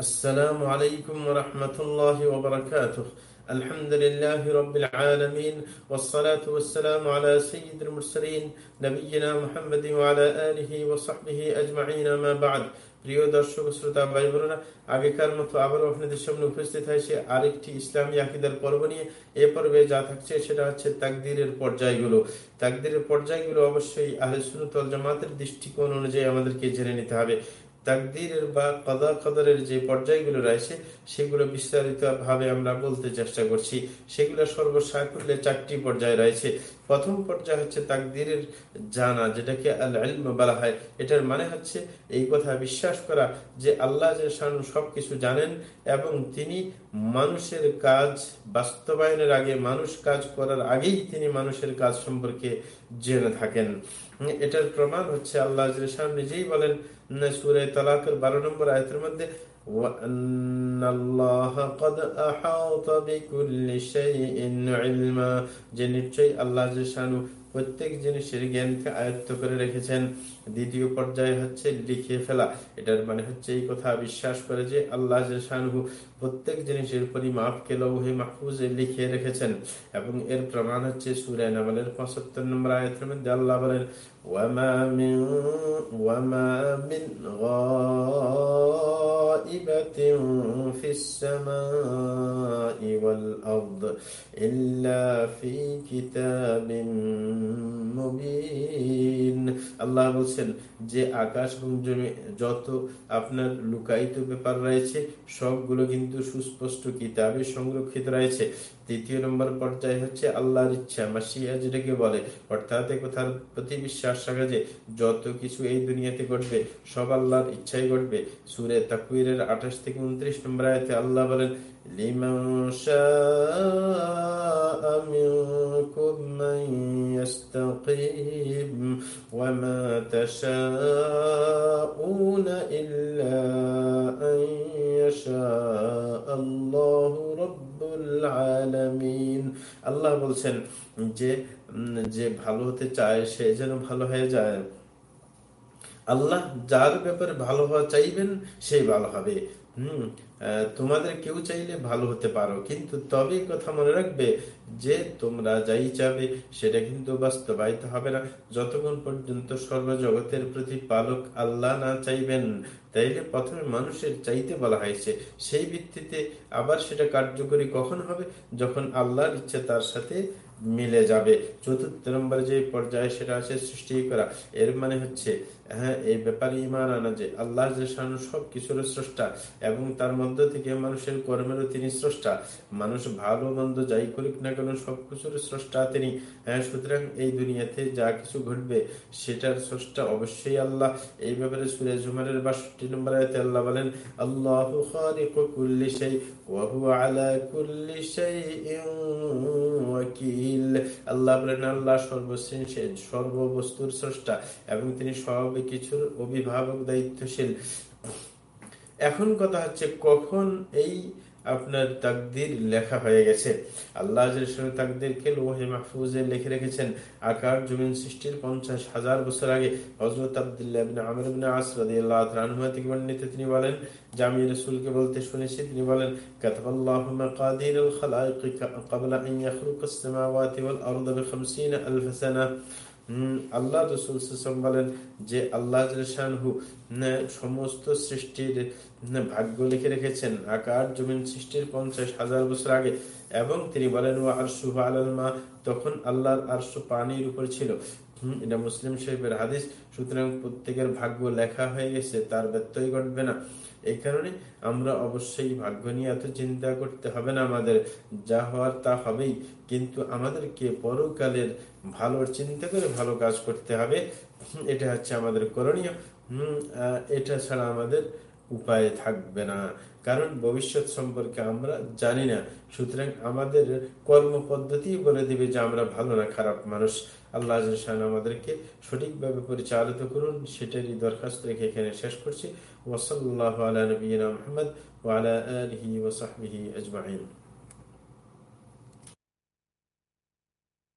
السلام عليكم ورحمة الله وبركاته الحمد لله رب العالمين والصلاة والسلام على سيد المرسلين نبينا محمد وعلى آله وصحبه أجمعين ما بعد প্রিয় দর্শক শ্রোতা ভাই বোনেরা আগেকার মতো আবারও আপনাদের সামনে উপস্থিত হয়েছে আরেকটি ইসলামী আকিদার পর্ব নিয়ে এ পর্বে যা থাকছে সেটা হচ্ছে তাকদিরের পর্যায়গুলো তাকদিরের পর্যায়গুলো অবশ্যই আহলে সুনতল জামাতের দৃষ্টিকোণ অনুযায়ী আমাদেরকে জেনে নিতে হবে তাকদিরের বা কদা কদরের যে পর্যায়গুলো রয়েছে, সেগুলো বিস্তারিত ভাবে আমরা বলতে চেষ্টা করছি। সেগুলো সর্বসাকুল্যে চারটি পর্যায় রয়েছে। প্রথম পর্যায় হচ্ছে তাকদিরের জানা, যেটাকে বলা হয়। এটার মানে হচ্ছে এই কথা বিশ্বাস করা যে আল্লাহ সব কিছু জানেন এবং তিনি মানুষের কাজ বাস্তবায়নের আগে, মানুষ কাজ করার আগেই তিনি মানুষের কাজ সম্পর্কে জেনে থাকেন। এটার প্রমাণ হচ্ছে আল্লাহ নিজেই বলেন সুরে তালাকের বারো নম্বর আয়তের মধ্যে যে নিশ্চয়ই আল্লাহ প্রত্যেক জিনিসের জ্ঞানকে আয়ত্ত করে রেখেছেন দ্বিতীয় পর্যায়ে হচ্ছে লিখে ফেলা এটার মানে হচ্ছে এই কথা বিশ্বাস করে যে আল্লাহ শাহু প্রত্যেক জিনিসের পরিমাপকে লৌহে মাহফুজে লিখে রেখেছেন এবং এর প্রমাণ হচ্ছে সুরায় নামালের পঁচাত্তর নম্বর আয়তের মধ্যে আল্লাহ বলেন ওয়ামা মিন ওয়ামা মিন غائبة في السماء والأرض إلا في كتاب আল্লাহ বলছেন যে আকাশ এবং জমি যত আপনার লুকায়িত ব্যাপার রয়েছে, সবগুলো কিন্তু সুস্পষ্ট কিতাবে সংরক্ষিত রয়েছে। তৃতীয় নম্বর পর্যায়ে হচ্ছে আল্লাহর ইচ্ছা, মাসিয়া যেটাকে বলে। অর্থাৎ কথার প্রতি বিশ্বাস রাখা যে যত কিছু এই দুনিয়াতে ঘটবে, সব আল্লাহর ইচ্ছাই ঘটবে। সুরে তাকুইরের আঠাশ থেকে উনত্রিশ নম্বর আয়তে আল্লাহ বলেন, লিমান يستقيم وما تشاءون إلا أن يشاء الله رب العالمين আল্লাহ বলছেন যে যে ভালো হতে চায় সে যেন ভালো হয়ে যায় আল্লাহ যার ব্যাপারে ভালো হওয়া চাইবেন সেই ভালো হবে তোমাদের কেউ চাইলে ভালো হতে পারো, কিন্তু তবে কথা মনে রাখবে যে তোমরা যাই চাবে সেটা কিন্তু বাস্তবায়িত হবে না। যতক্ষণ পর্যন্ত সর্বজগতের প্রতি পালক আল্লাহ না চাইবেন, তাইলে প্রথমে মানুষের চাইতে বলা হয়েছে। সেই ভিত্তিতে আবার সেটা কার্যকরী কখন হবে? যখন আল্লাহর ইচ্ছে তার সাথে মিলে যাবে। চতুর্থ নম্বরে যে পর্যায়ে সেটা আছে সৃষ্টি করা। এর মানে হচ্ছে হ্যাঁ এই ব্যাপারে ইমান আনা যে আল্লাহ সব কিছুর স্রষ্টা এবং তার মধ্য থেকে মানুষের কর্মেরও তিনি স্রষ্টা। মানুষ ভালো মন্দ যাই করুক না কেন সব কিছুর স্রষ্টা তিনি। হ্যাঁ সুতরাং এই দুনিয়াতে যা কিছু ঘটবে সেটার স্রষ্টা অবশ্যই আল্লাহ। এই ব্যাপারে সুরে জুমারের বাষট্টি নম্বর আয়তে আল্লাহ বলেন, আল্লাহ কুল্লি আলা কুল্লি ওয়াকিল আল্লাহ বলেন, আল্লাহ সর্বশ্রেষ্ঠ সর্ববস্তুর স্রষ্টা এবং তিনি সব কিছুর অভিভাবক, দায়িত্বশীল। এখন কথা হচ্ছে, কখন এই আপনার তাকদির লেখা হয়ে গেছে আল্লাহ তাকদিরকে লোহে মাহফুজে লিখে রেখেছেন আকার জমিন সৃষ্টির পঞ্চাশ হাজার বছর আগে হজরত আবদুল্লাহ থেকে বর্ণিত তিনি বলেন জামি রসুলকে বলতে শুনেছি তিনি বলেন কাতাবাল্লাহু মাকাদির আল খালাইক قبل أن يخلق السماوات والأرض بخمسين ألف سنة আল্লাহ বলেন যে আল্লাহ সমস্ত সৃষ্টির ভাগ্য লিখে রেখেছেন আকার, জমিন সৃষ্টির পঞ্চাশ হাজার বছর আগে। এবং তিনি বলেন ও আরশু আলালমা তখন আল্লাহর আরশু পানির উপর ছিল। এটা মুসলিম শরীফের হাদিস। সুতরাং প্রত্যেকের ভাগ্য লেখা হয়ে গেছে, তার ব্যত্যয় ঘটবে না। এই কারণে আমরা অবশ্যই ভাগ্য নিয়ে এত চিন্তা করতে হবে না আমাদের। যা হওয়ার তা হবেই। কিন্তু আমাদেরকে পরকালের ভালোর চিন্তা করে ভালো কাজ করতে হবে। এটা হচ্ছে আমাদের করণীয়। হম এটা ছাড়া আমাদের উপায় থাকবে না। কারণ ভবিষ্যৎ সম্পর্কে আমরা জানি না। সুতরাং আমাদের কর্ম পদ্ধতি বলে দিবে যে আমরা ভালো না খারাপ মানুষ। আল্লাহ আমাদেরকে সঠিকভাবে পরিচালিত করুন, সেটারই দরখাস্ত রেখে এখানে শেষ করছি। ওসল্লাহ আলা নবীনা মোহাম্মদ ওয়ালা আলহি ওসাহি